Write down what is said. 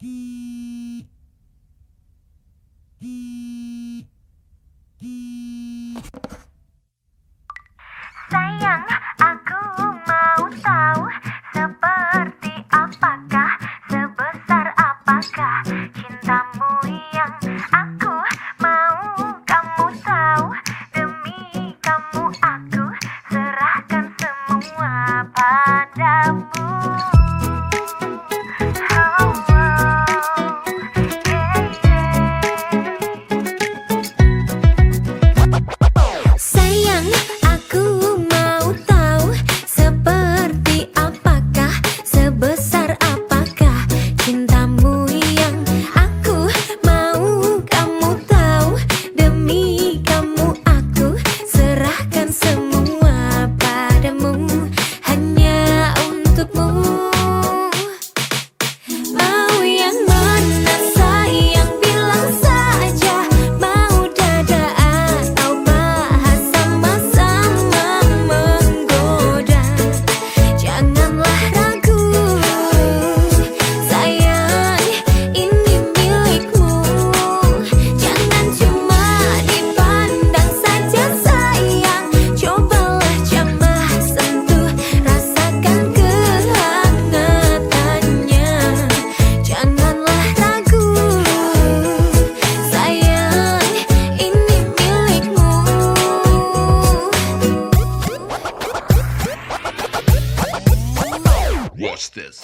Sayang, aku mau tahu seperti apakah, sebesar apakah cintamu yang aku mau kamu tahu. Demi kamu aku serahkan semua padamu. Watch this.